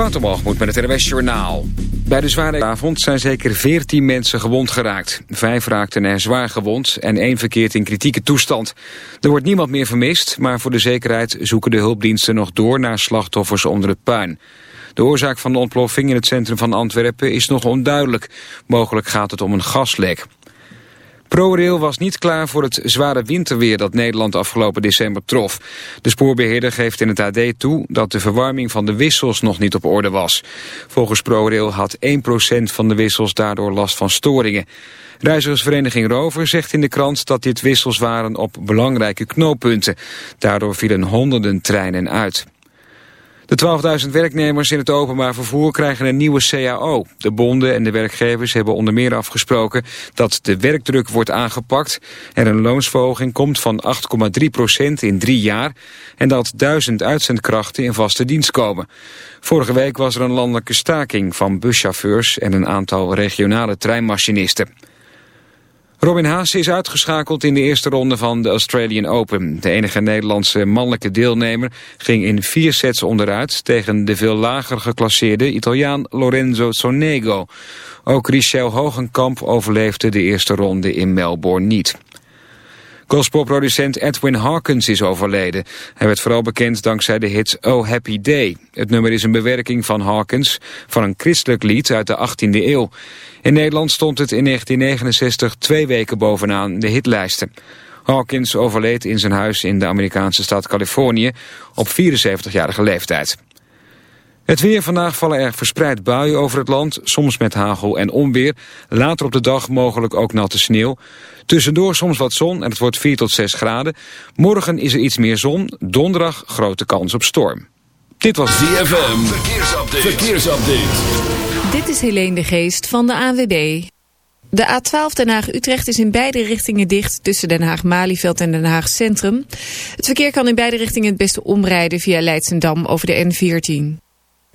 Waterbalgemoed met het RWS Journaal. Bij de zware avond zijn zeker 14 mensen gewond geraakt. Vijf raakten er zwaar gewond en één verkeert in kritieke toestand. Er wordt niemand meer vermist, maar voor de zekerheid zoeken de hulpdiensten nog door naar slachtoffers onder het puin. De oorzaak van de ontploffing in het centrum van Antwerpen is nog onduidelijk. Mogelijk gaat het om een gaslek. ProRail was niet klaar voor het zware winterweer dat Nederland afgelopen december trof. De spoorbeheerder geeft in het AD toe dat de verwarming van de wissels nog niet op orde was. Volgens ProRail had 1% van de wissels daardoor last van storingen. Reizigersvereniging Rover zegt in de krant dat dit wissels waren op belangrijke knooppunten. Daardoor vielen honderden treinen uit. De 12.000 werknemers in het openbaar vervoer krijgen een nieuwe CAO. De bonden en de werkgevers hebben onder meer afgesproken dat de werkdruk wordt aangepakt. Er een loonsverhoging komt van 8,3% in drie jaar en dat 1000 uitzendkrachten in vaste dienst komen. Vorige week was er een landelijke staking van buschauffeurs en een aantal regionale treinmachinisten. Robin Haase is uitgeschakeld in de eerste ronde van de Australian Open. De enige Nederlandse mannelijke deelnemer ging in vier sets onderuit... tegen de veel lager geclasseerde Italiaan Lorenzo Sonego. Ook Richel Hogenkamp overleefde de eerste ronde in Melbourne niet. Gospelproducent Edwin Hawkins is overleden. Hij werd vooral bekend dankzij de hit Oh Happy Day. Het nummer is een bewerking van Hawkins van een christelijk lied uit de 18e eeuw. In Nederland stond het in 1969 twee weken bovenaan de hitlijsten. Hawkins overleed in zijn huis in de Amerikaanse stad Californië op 74-jarige leeftijd. Het weer vandaag vallen er verspreid buien over het land, soms met hagel en onweer. Later op de dag mogelijk ook natte sneeuw. Tussendoor soms wat zon en het wordt 4 tot 6 graden. Morgen is er iets meer zon, donderdag grote kans op storm. Dit was ZFM, verkeersupdate. verkeersupdate. Dit is Helene de Geest van de AWB. De A12 Den Haag-Utrecht is in beide richtingen dicht tussen Den Haag-Malieveld en Den Haag Centrum. Het verkeer kan in beide richtingen het beste omrijden via Leidsendam over de N14.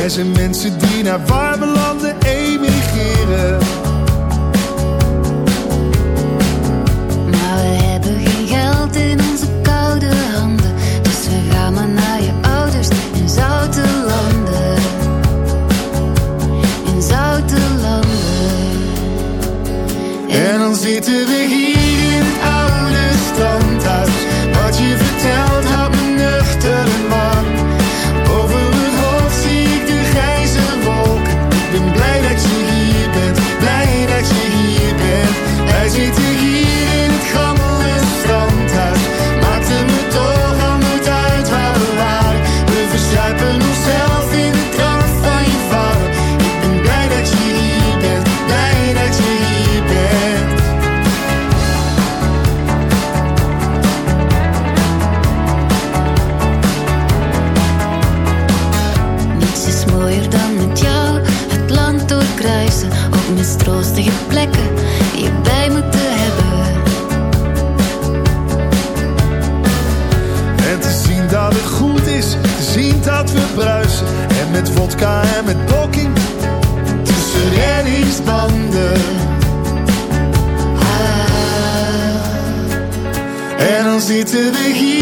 Er zijn mensen die naar warme landen see to the heat.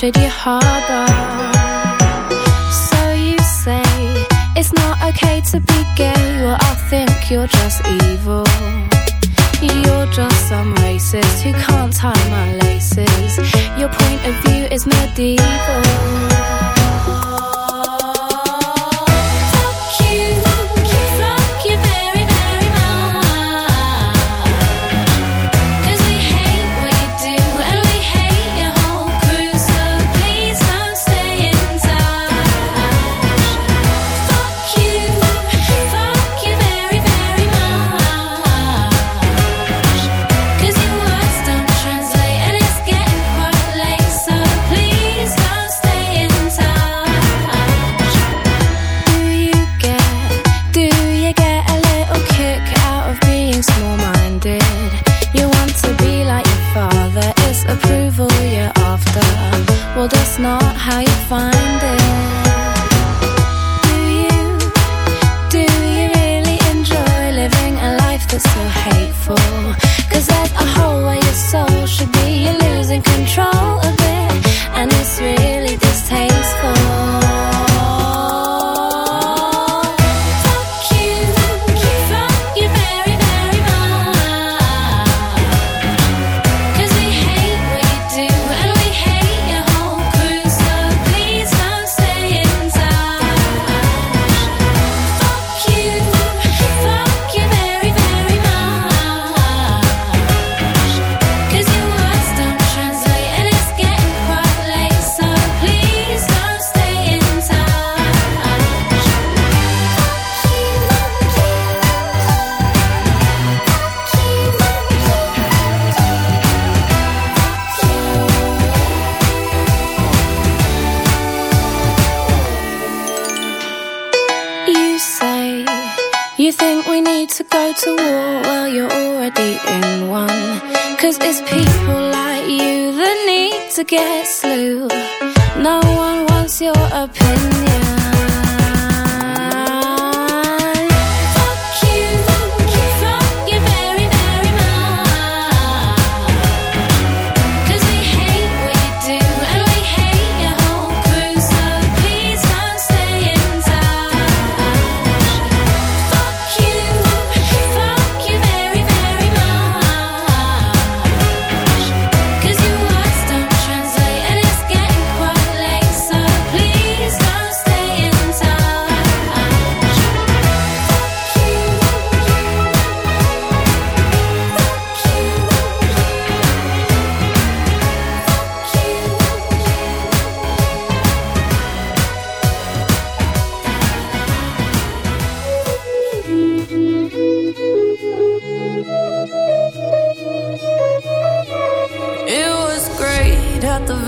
trade your heart.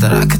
That I could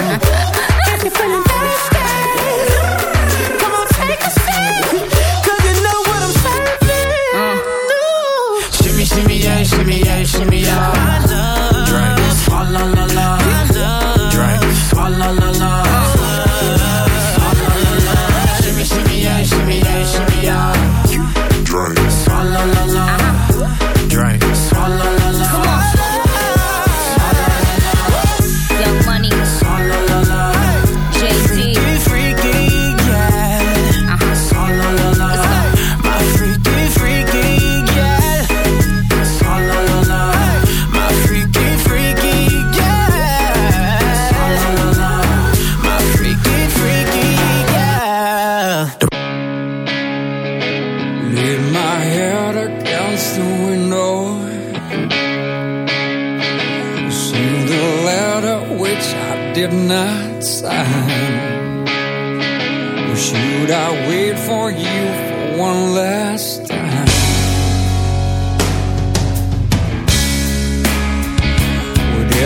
if you're feeling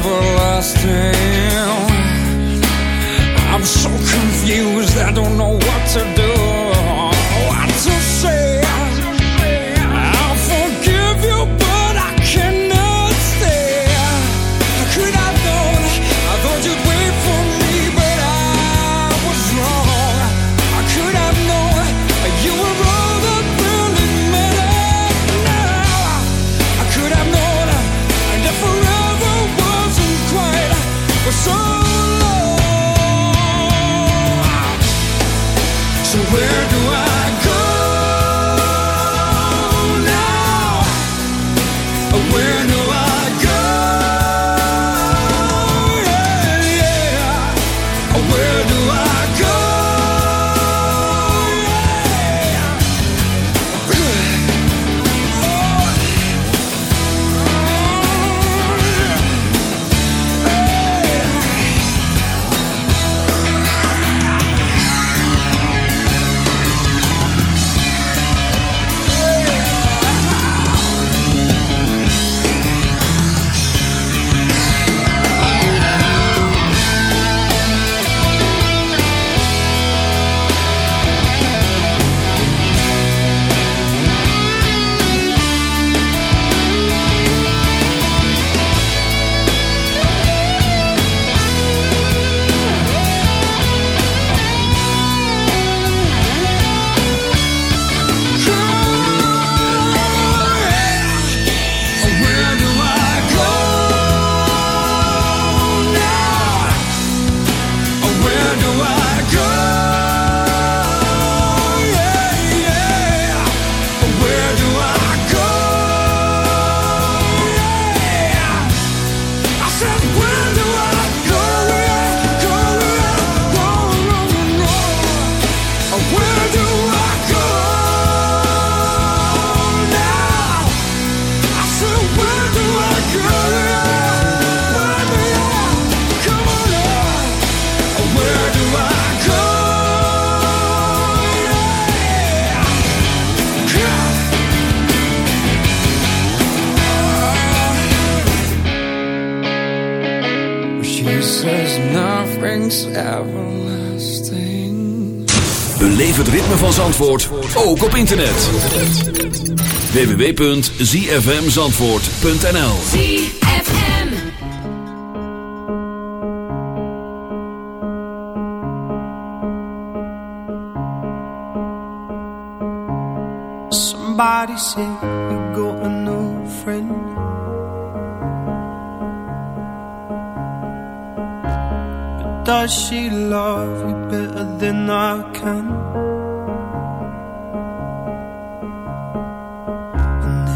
everlasting. Zandvoort ook op internet. www.zfmzandvoort.nl ZFM. Somebody said you got a new friend. But does she love you better than I can?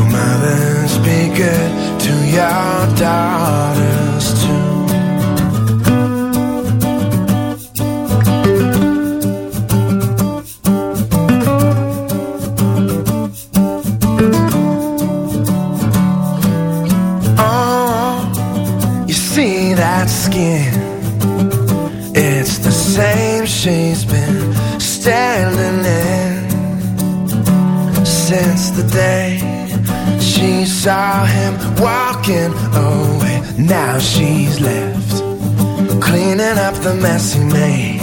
tomorrow's be good to your daughter. she's left, cleaning up the mess he made.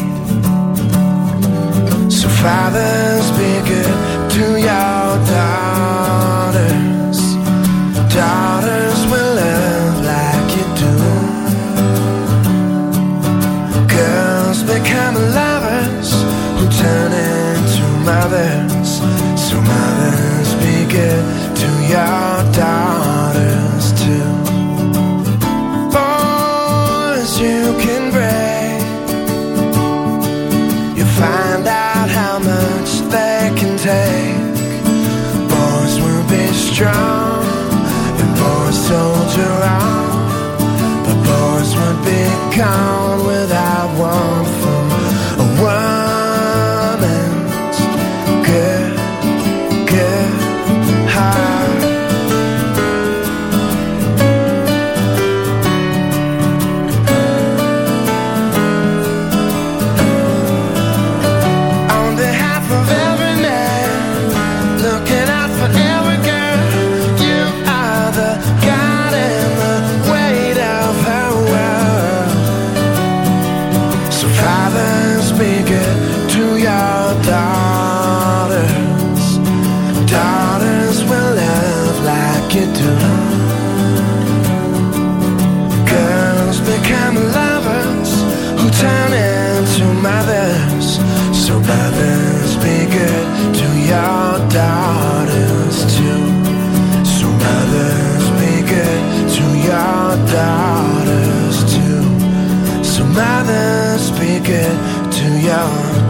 So, fathers, be good.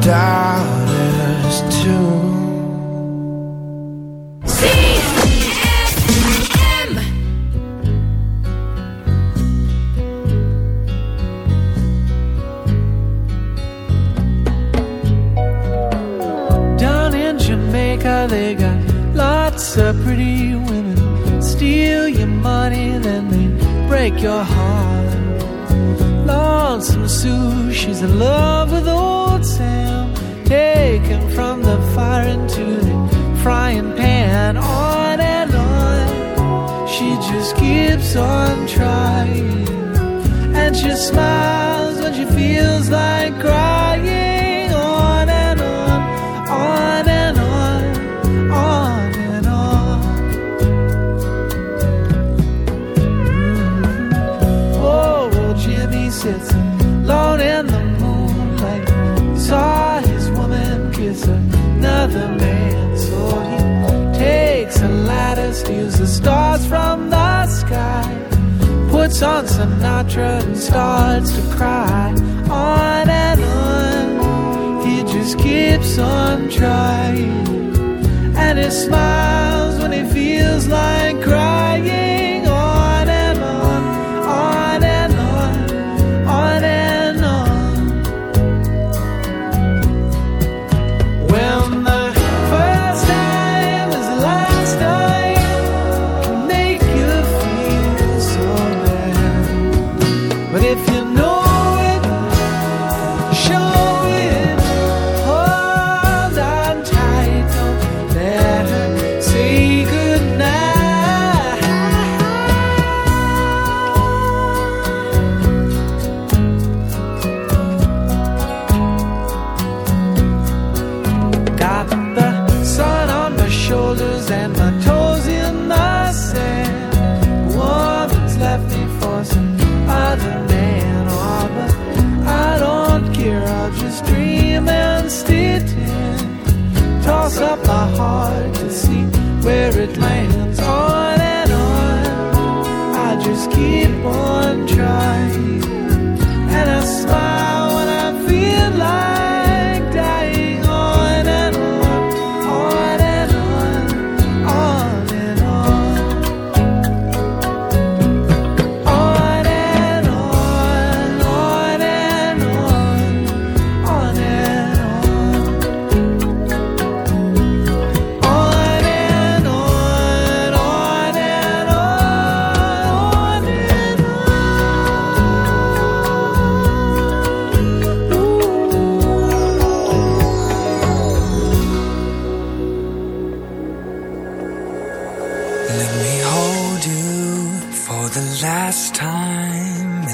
die. Christmas.